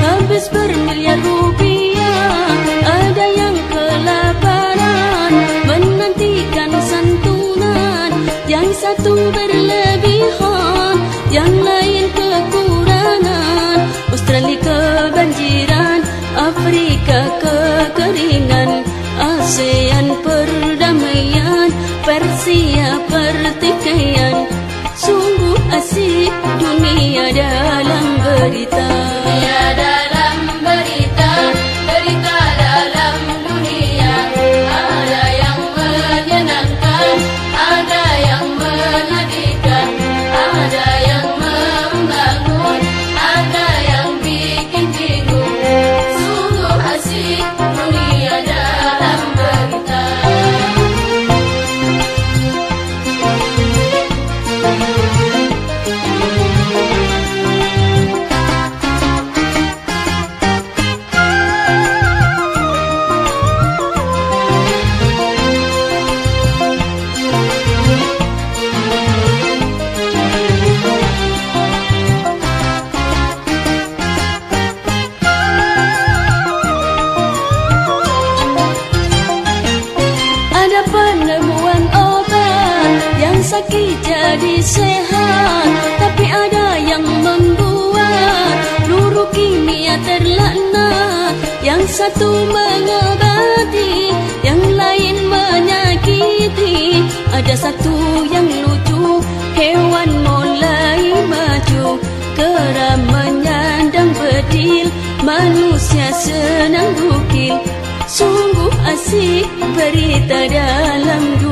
Habis bermiliar rupiah Ada yang kelaparan Menantikan santunan. Yang satu berlebihan Yang lain kekurangan. Australia kebanjiran Afrika kekeringan. ASEAN perdamaian Persia pertikaian. Sungguh asik dunia dan cerita. Tiada berita dalam dunia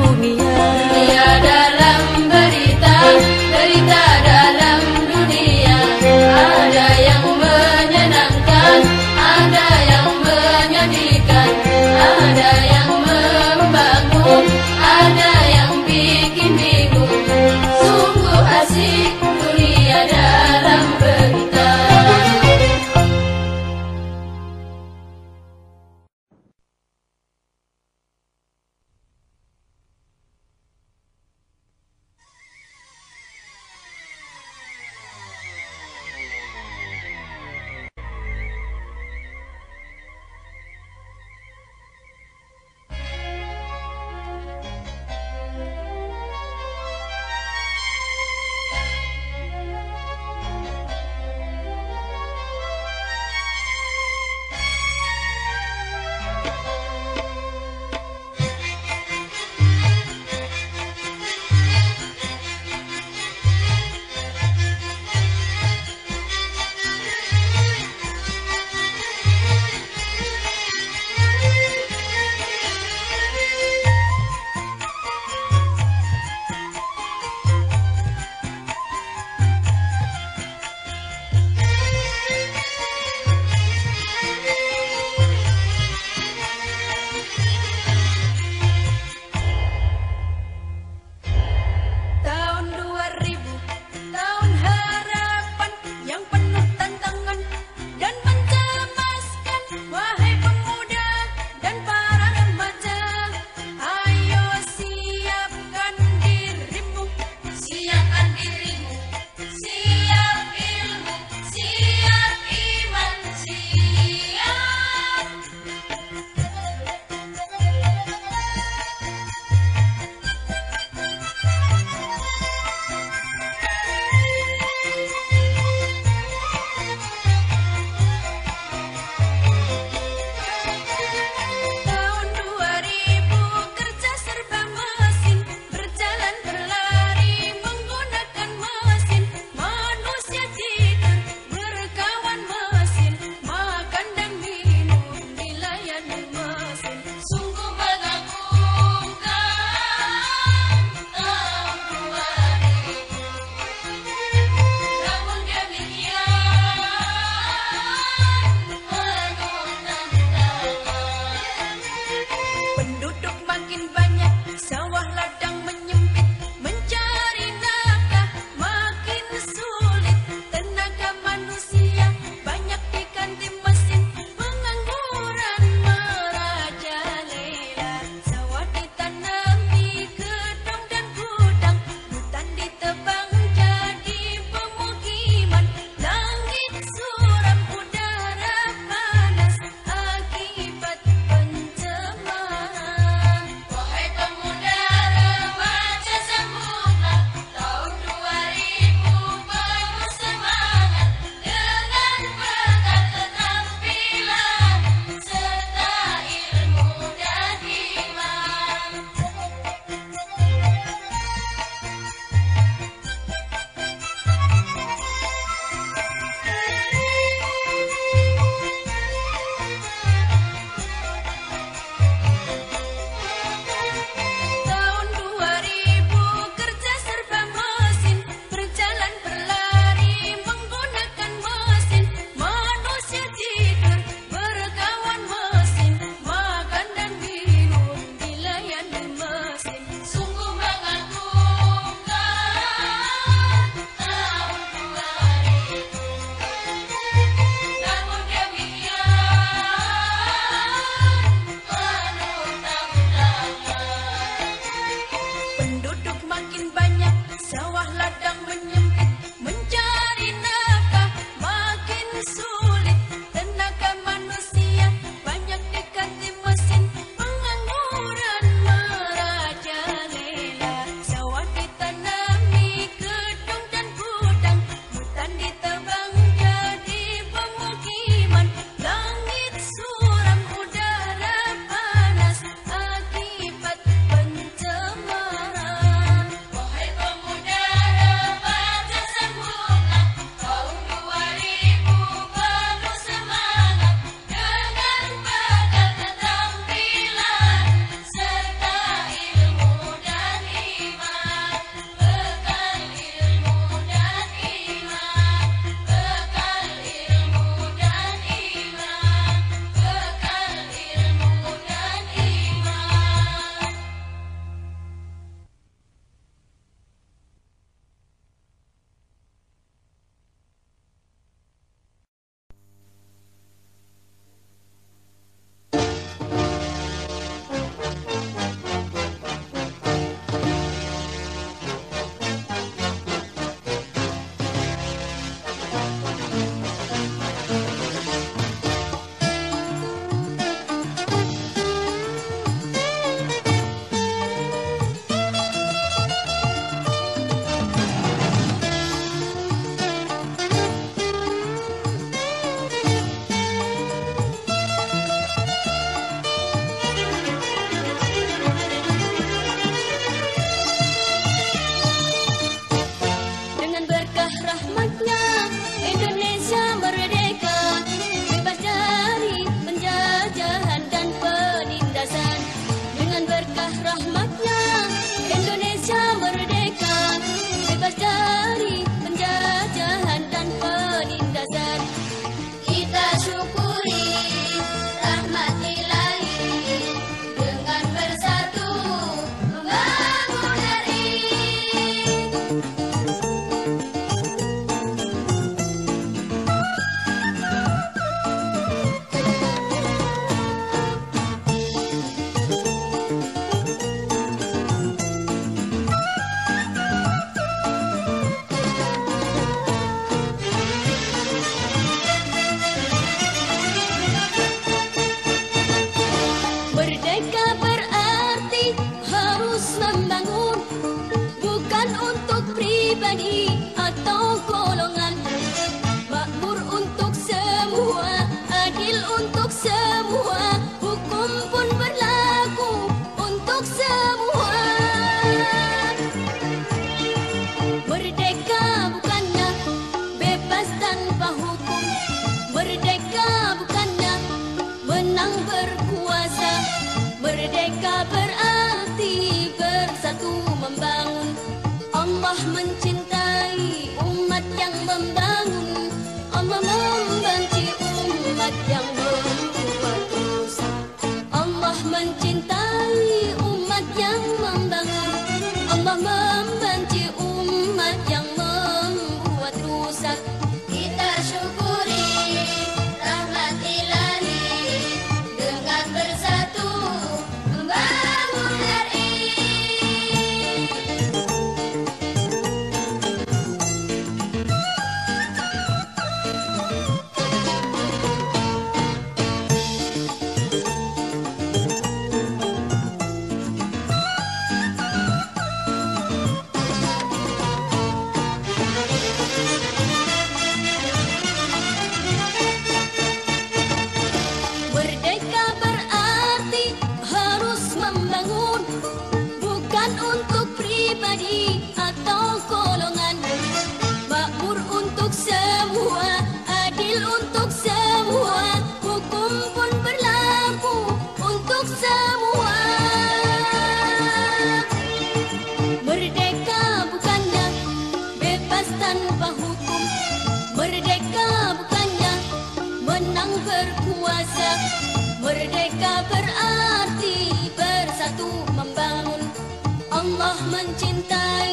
たい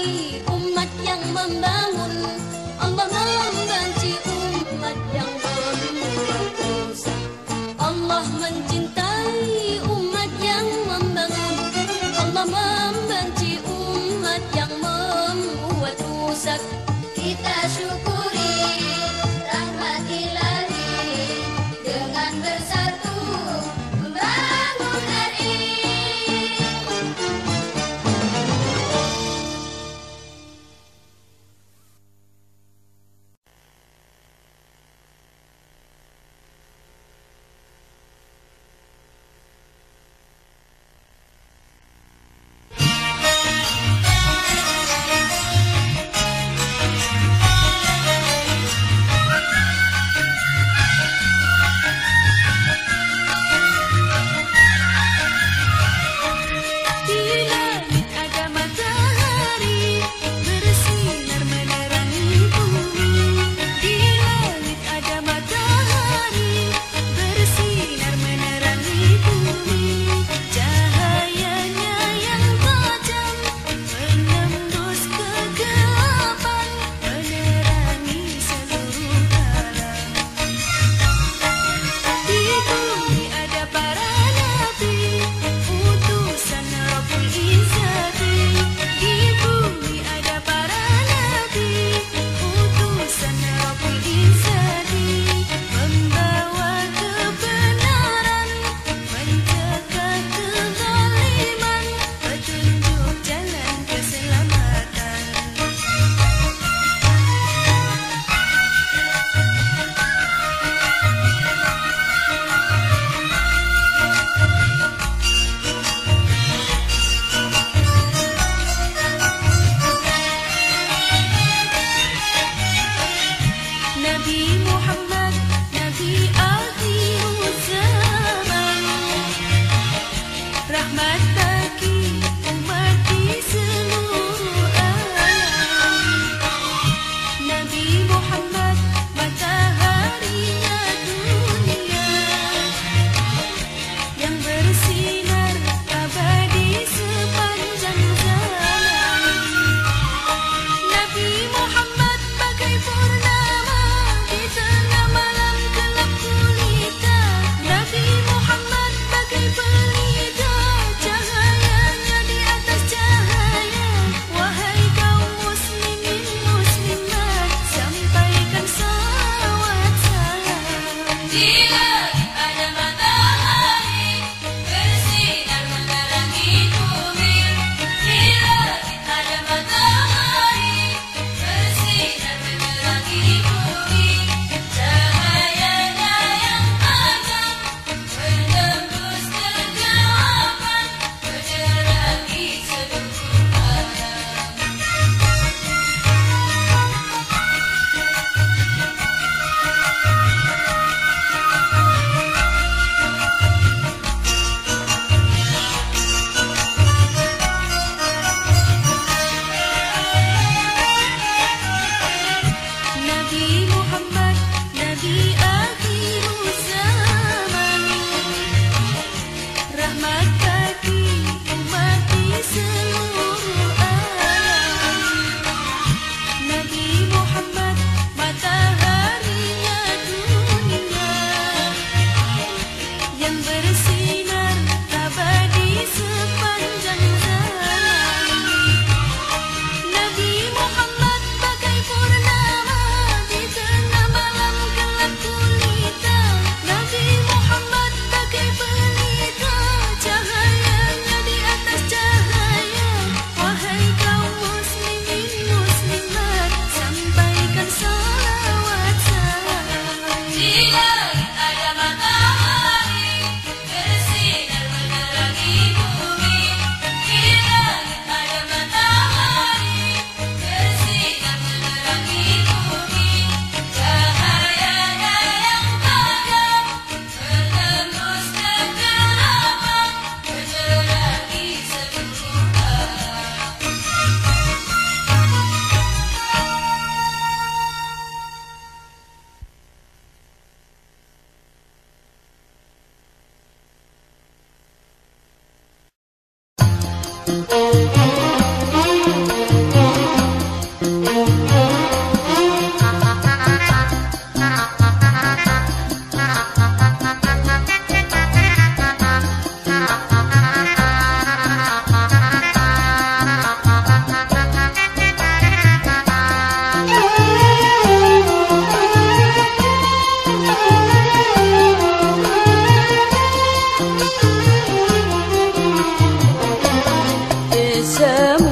semua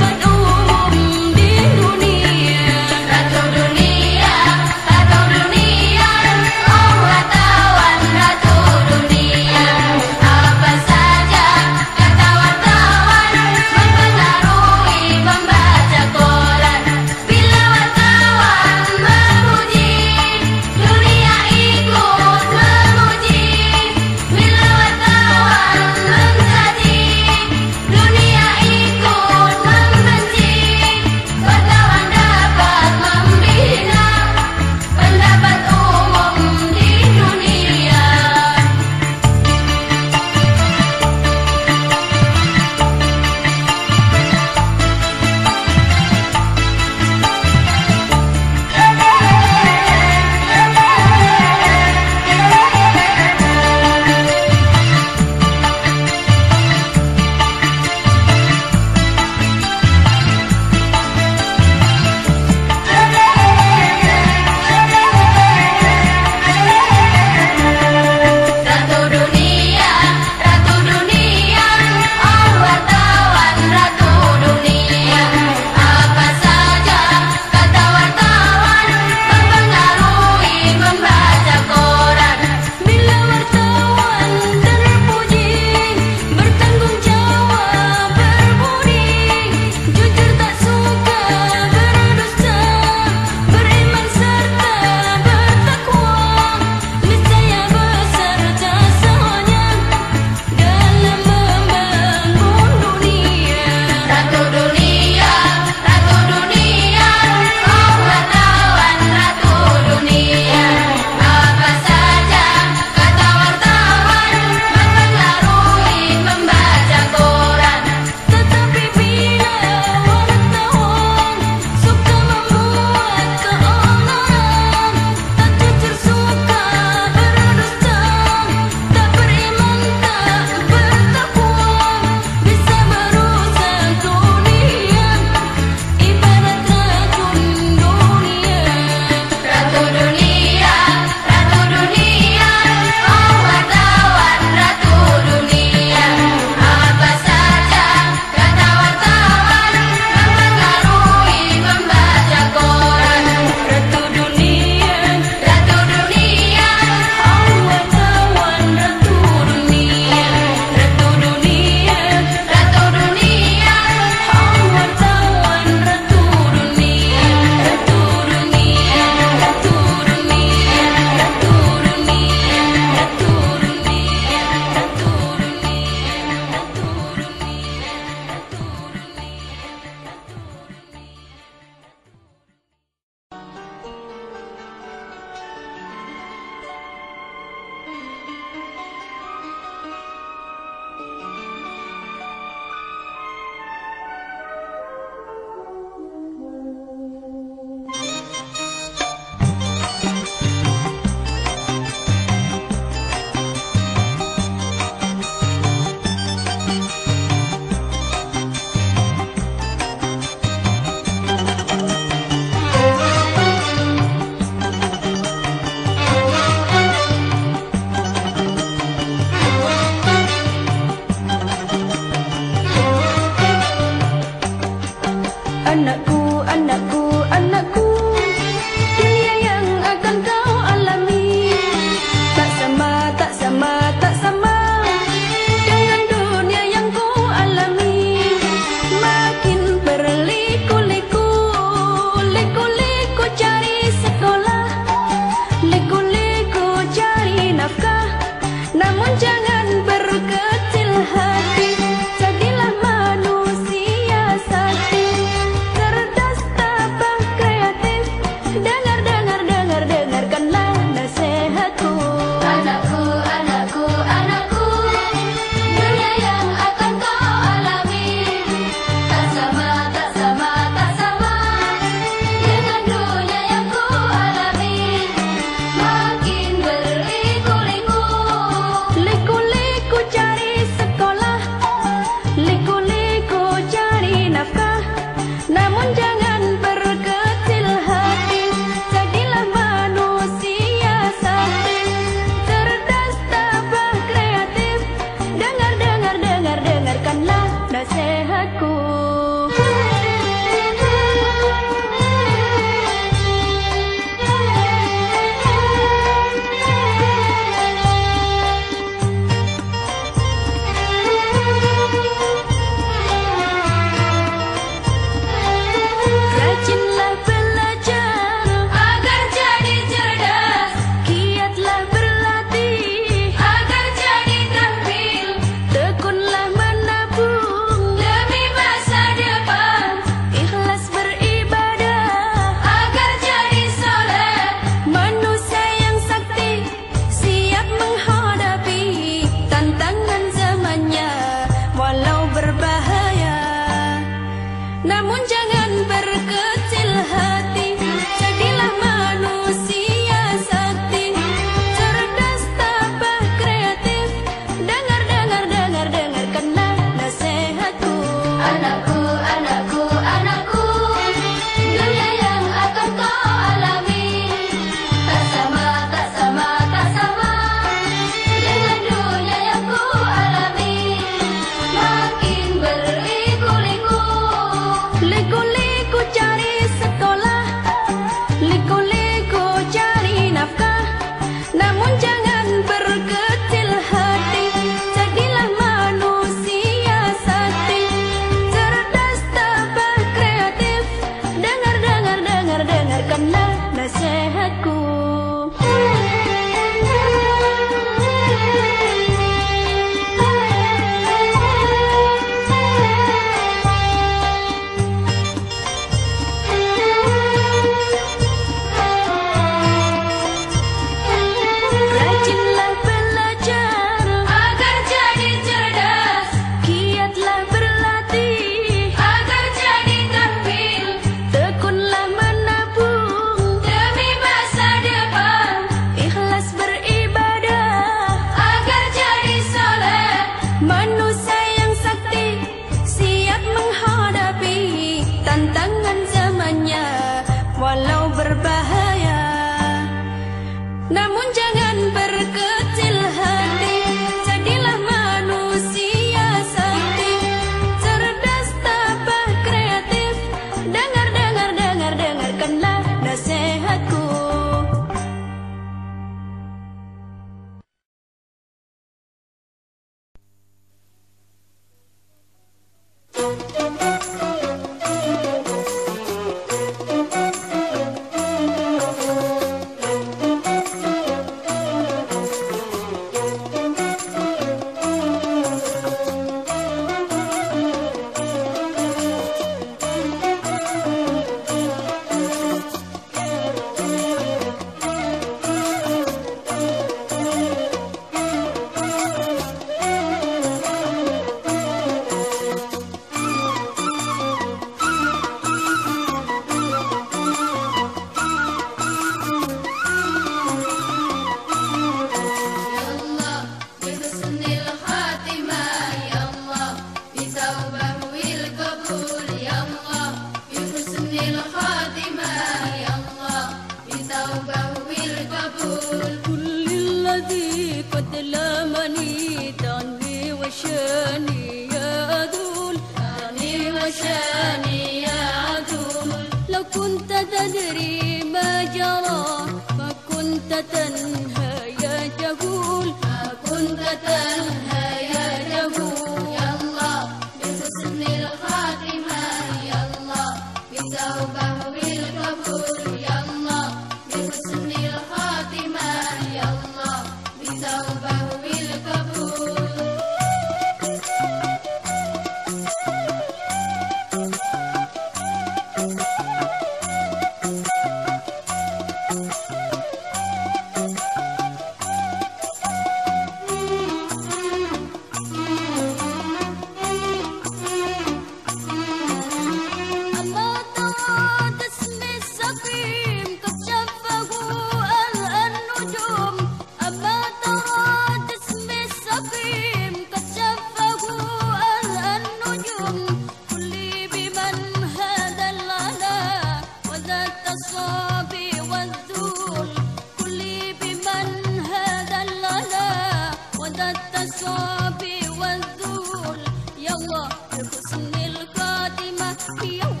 الله حسن القادمة في يوم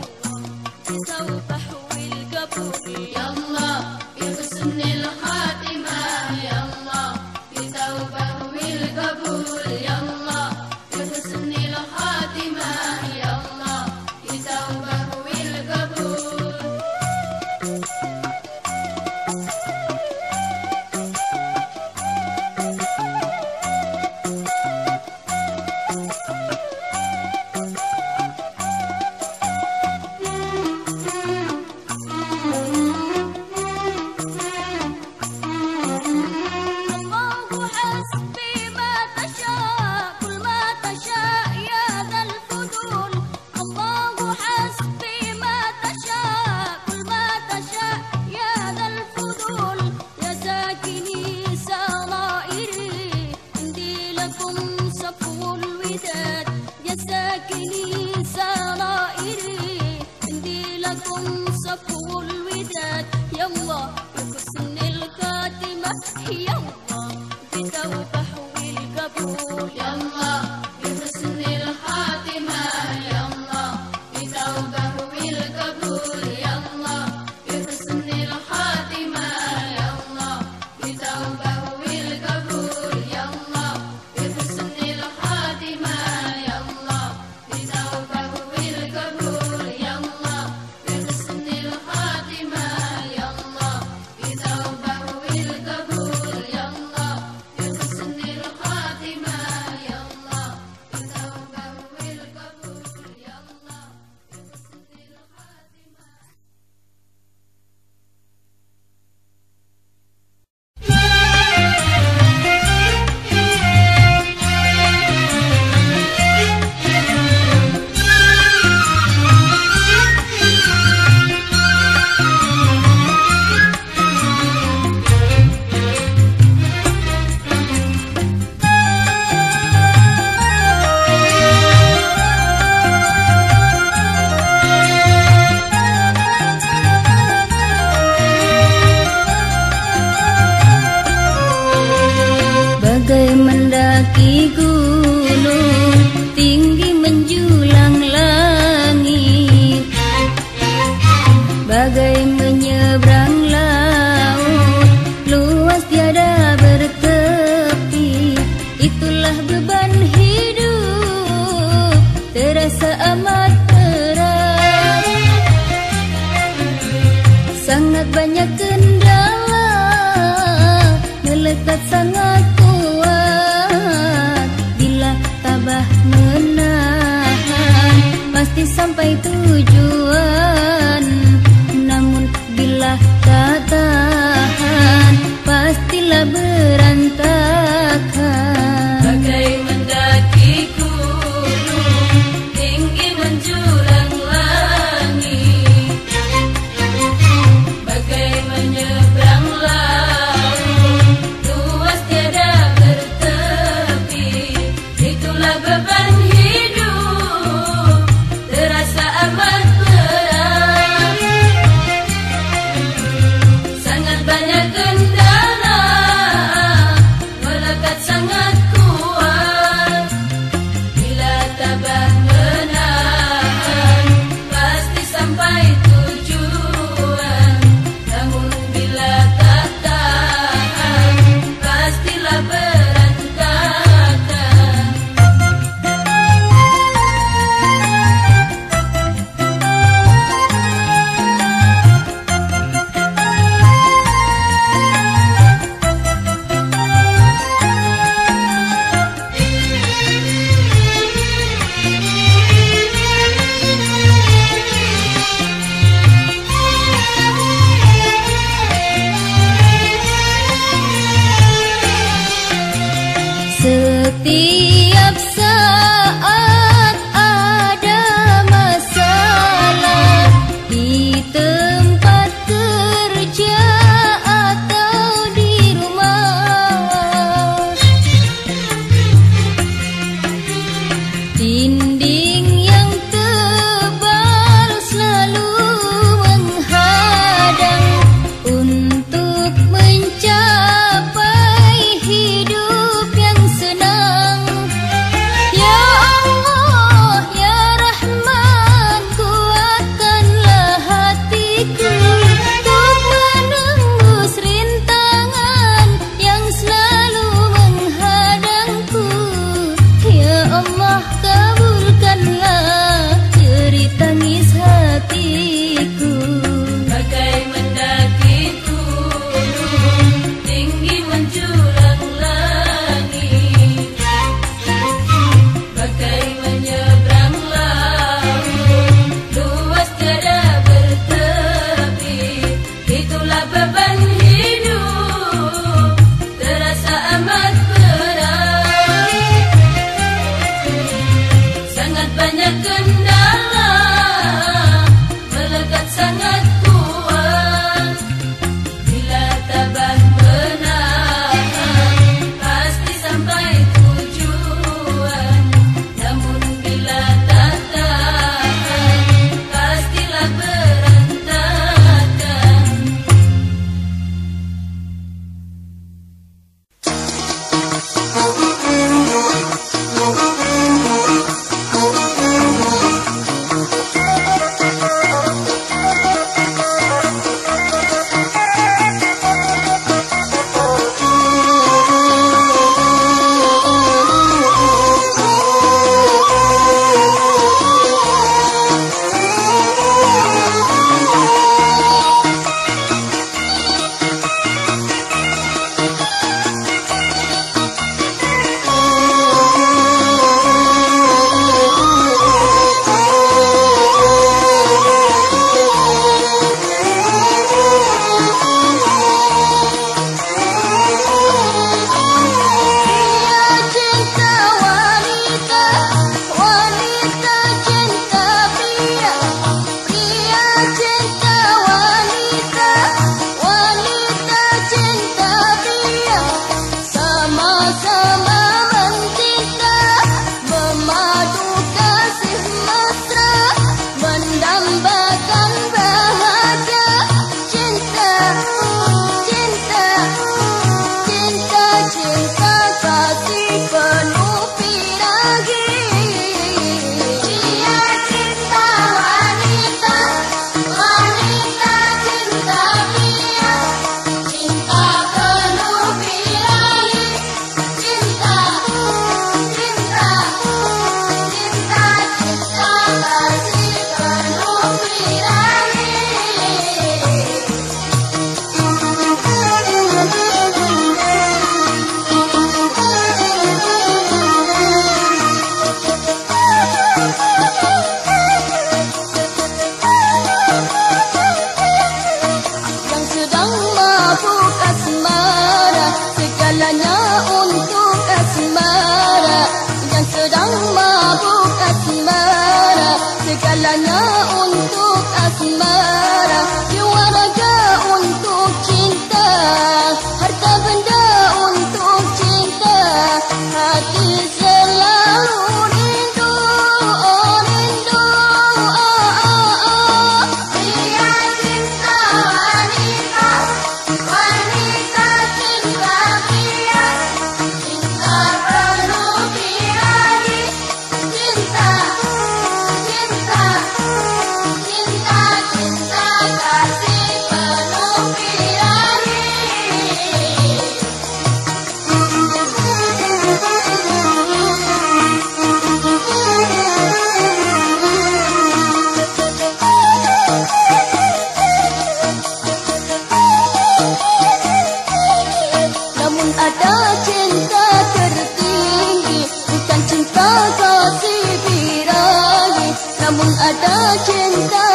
ada cinta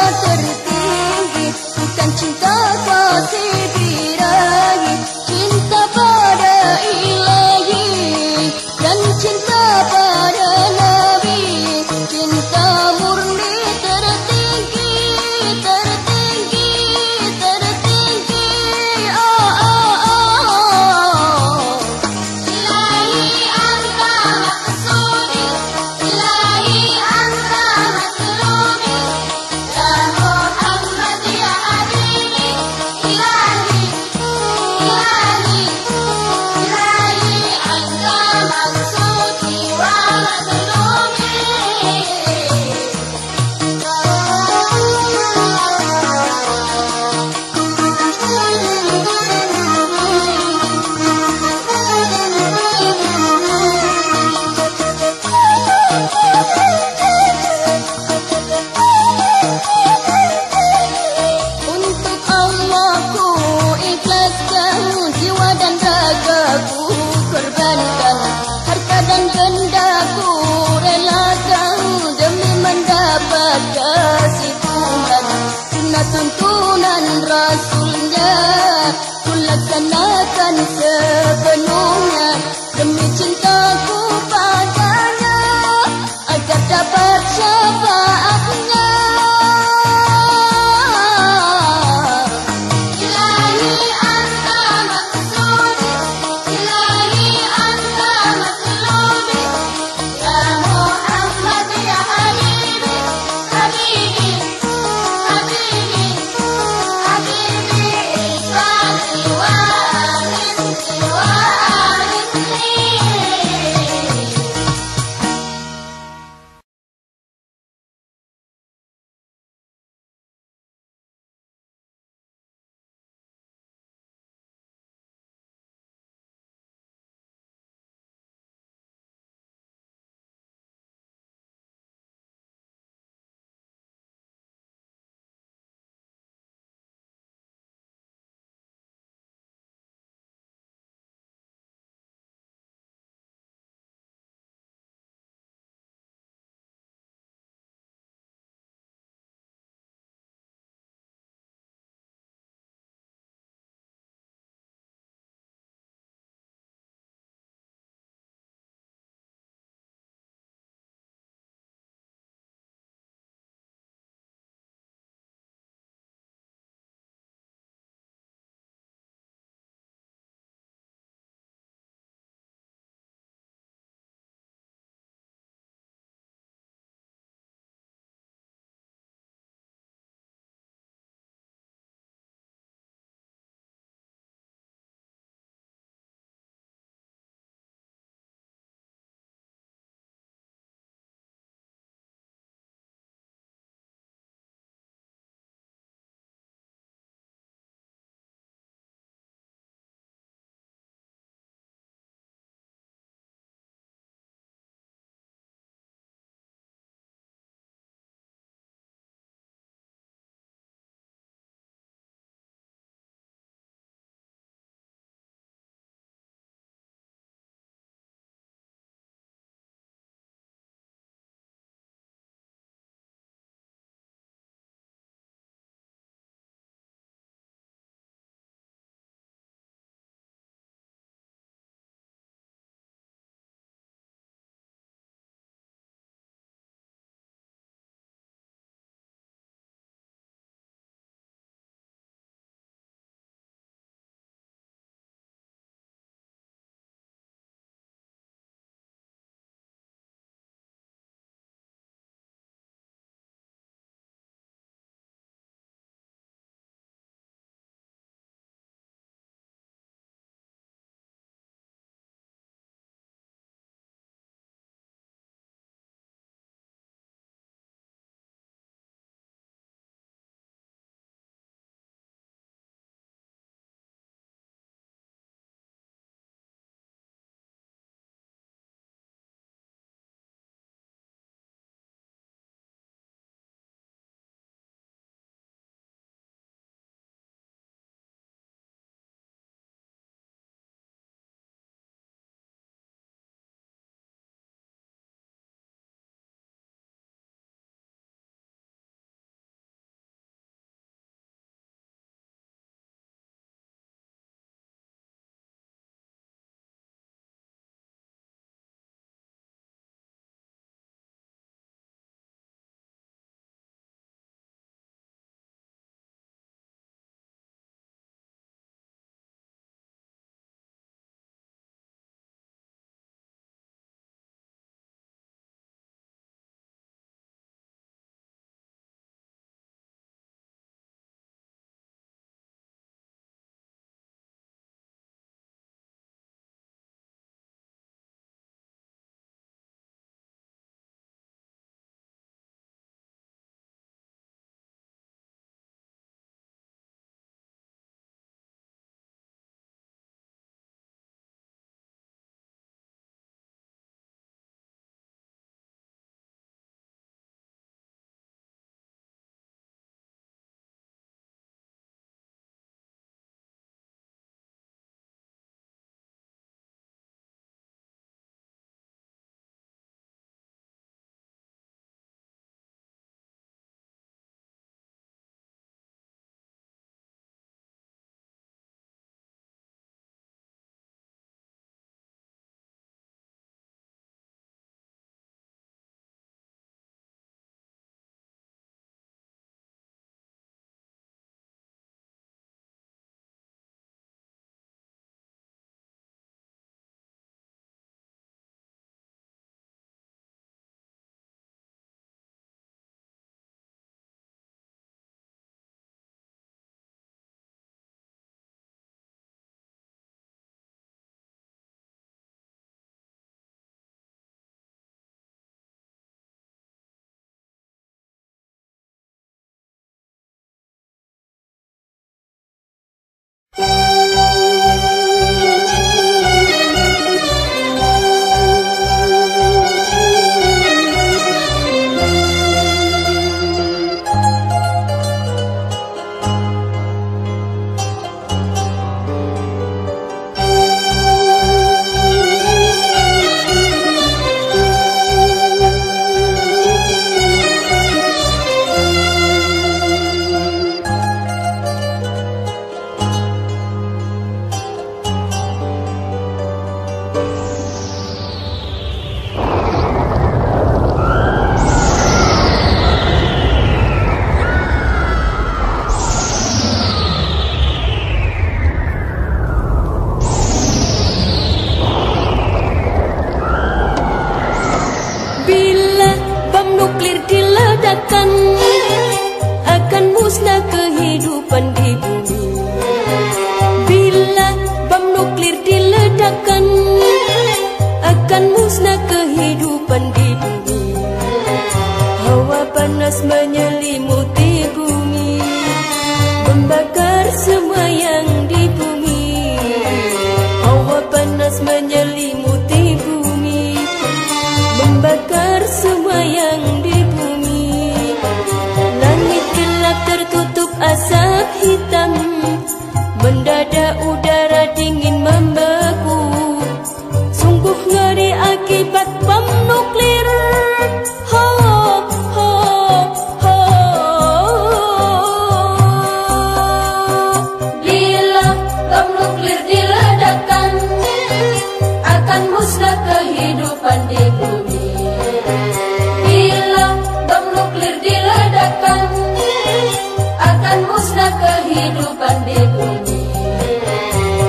kehidupan di bumi.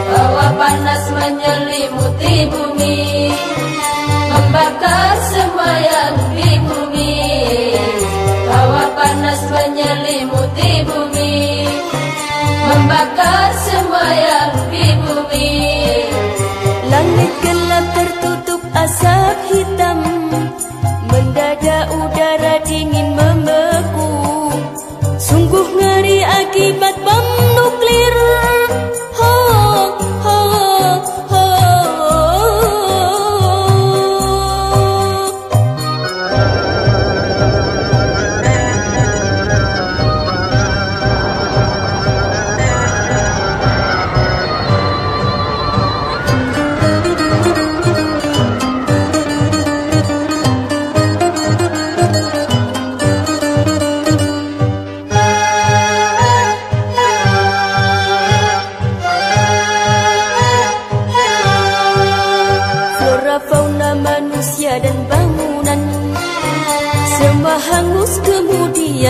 Bahwa panas menyelimuti bumi Membakar semua yang di bumi. Bahwa panas menyelimuti bumi Membakar semua yang di bumi. Langit gelap tertutup asap hitam Mendadak udara dingin membeku. Sungguh ngeri akibat bom nuklir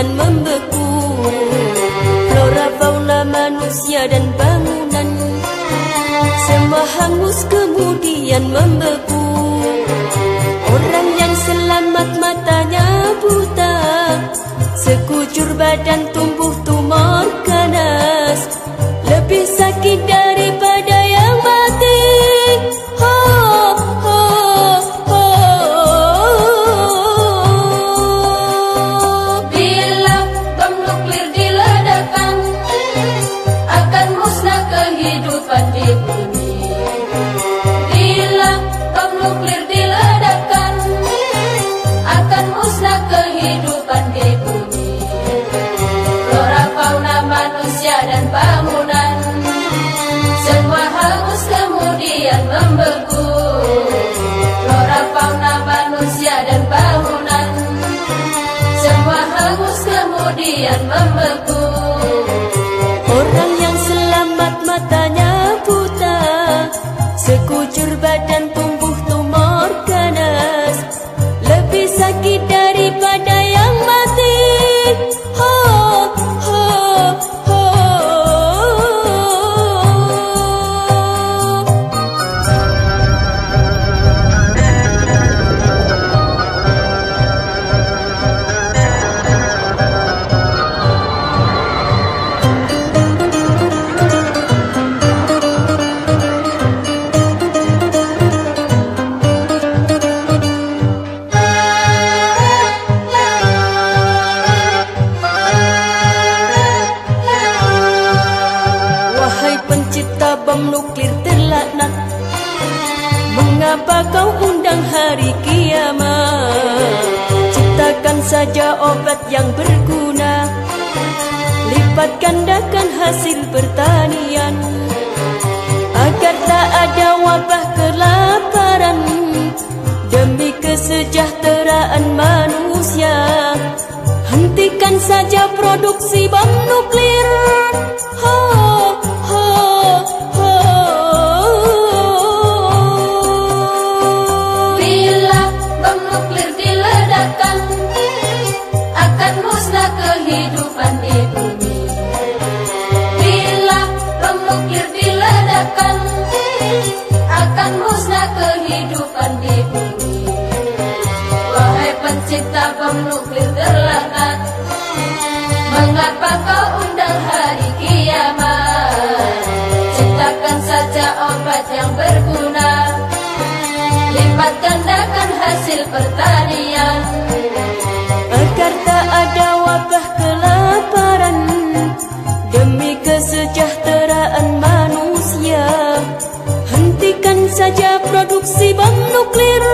kemudian membeku Flora fauna manusia dan bangunan. Semua hangus kemudian membeku. Orang yang selamat matanya buta. Sekujur badan tumbuh tumor ganas Lebih sakit daripada kemudian membeku saja obat yang berguna. Lipat gandakan hasil pertanian Agar tak ada wabah kelaparan. Demi kesejahteraan manusia Hentikan saja produksi bom nuklir pertanian. Agar tak ada wabah kelaparan demi kesejahteraan manusia hentikan saja produksi bom nuklir